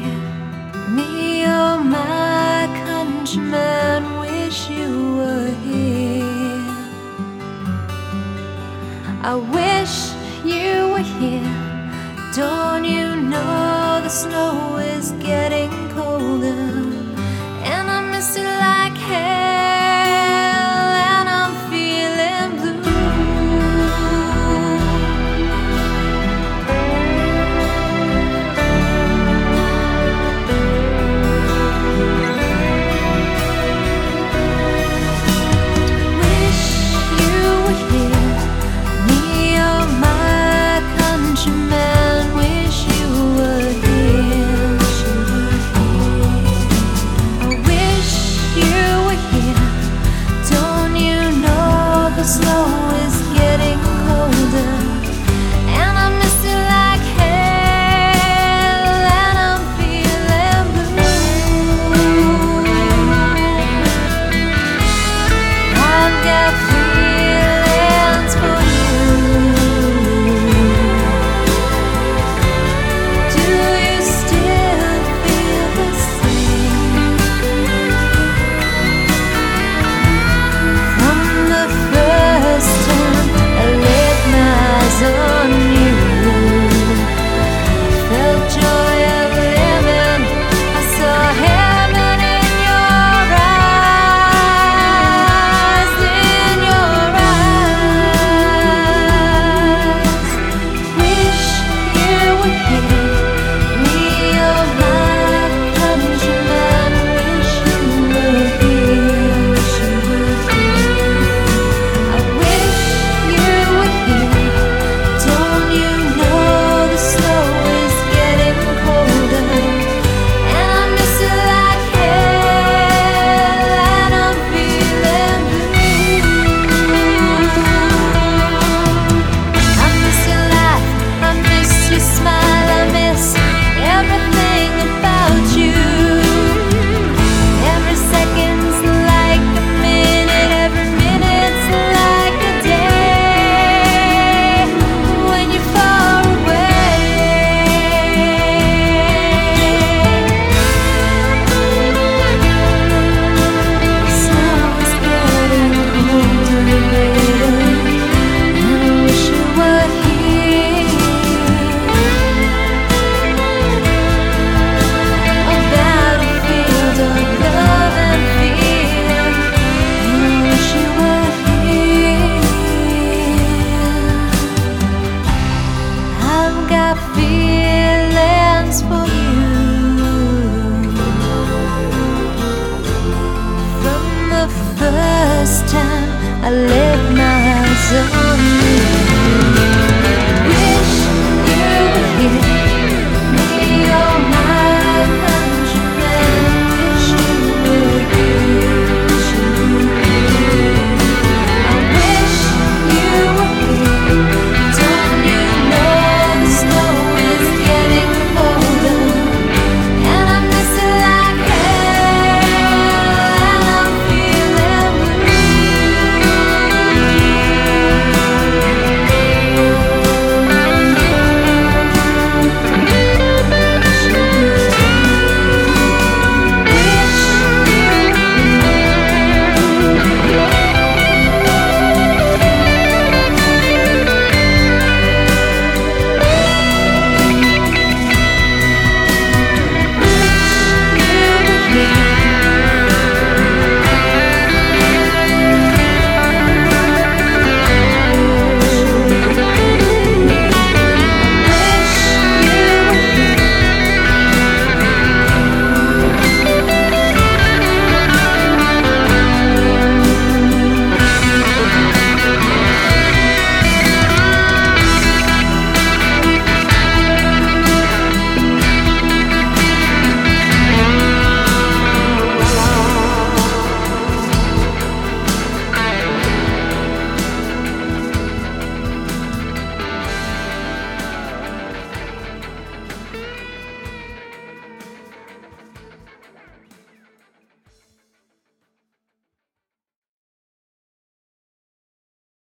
Me, oh my countrymen, wish you were here. I wish you were here. Don't you know the snow is getting colder?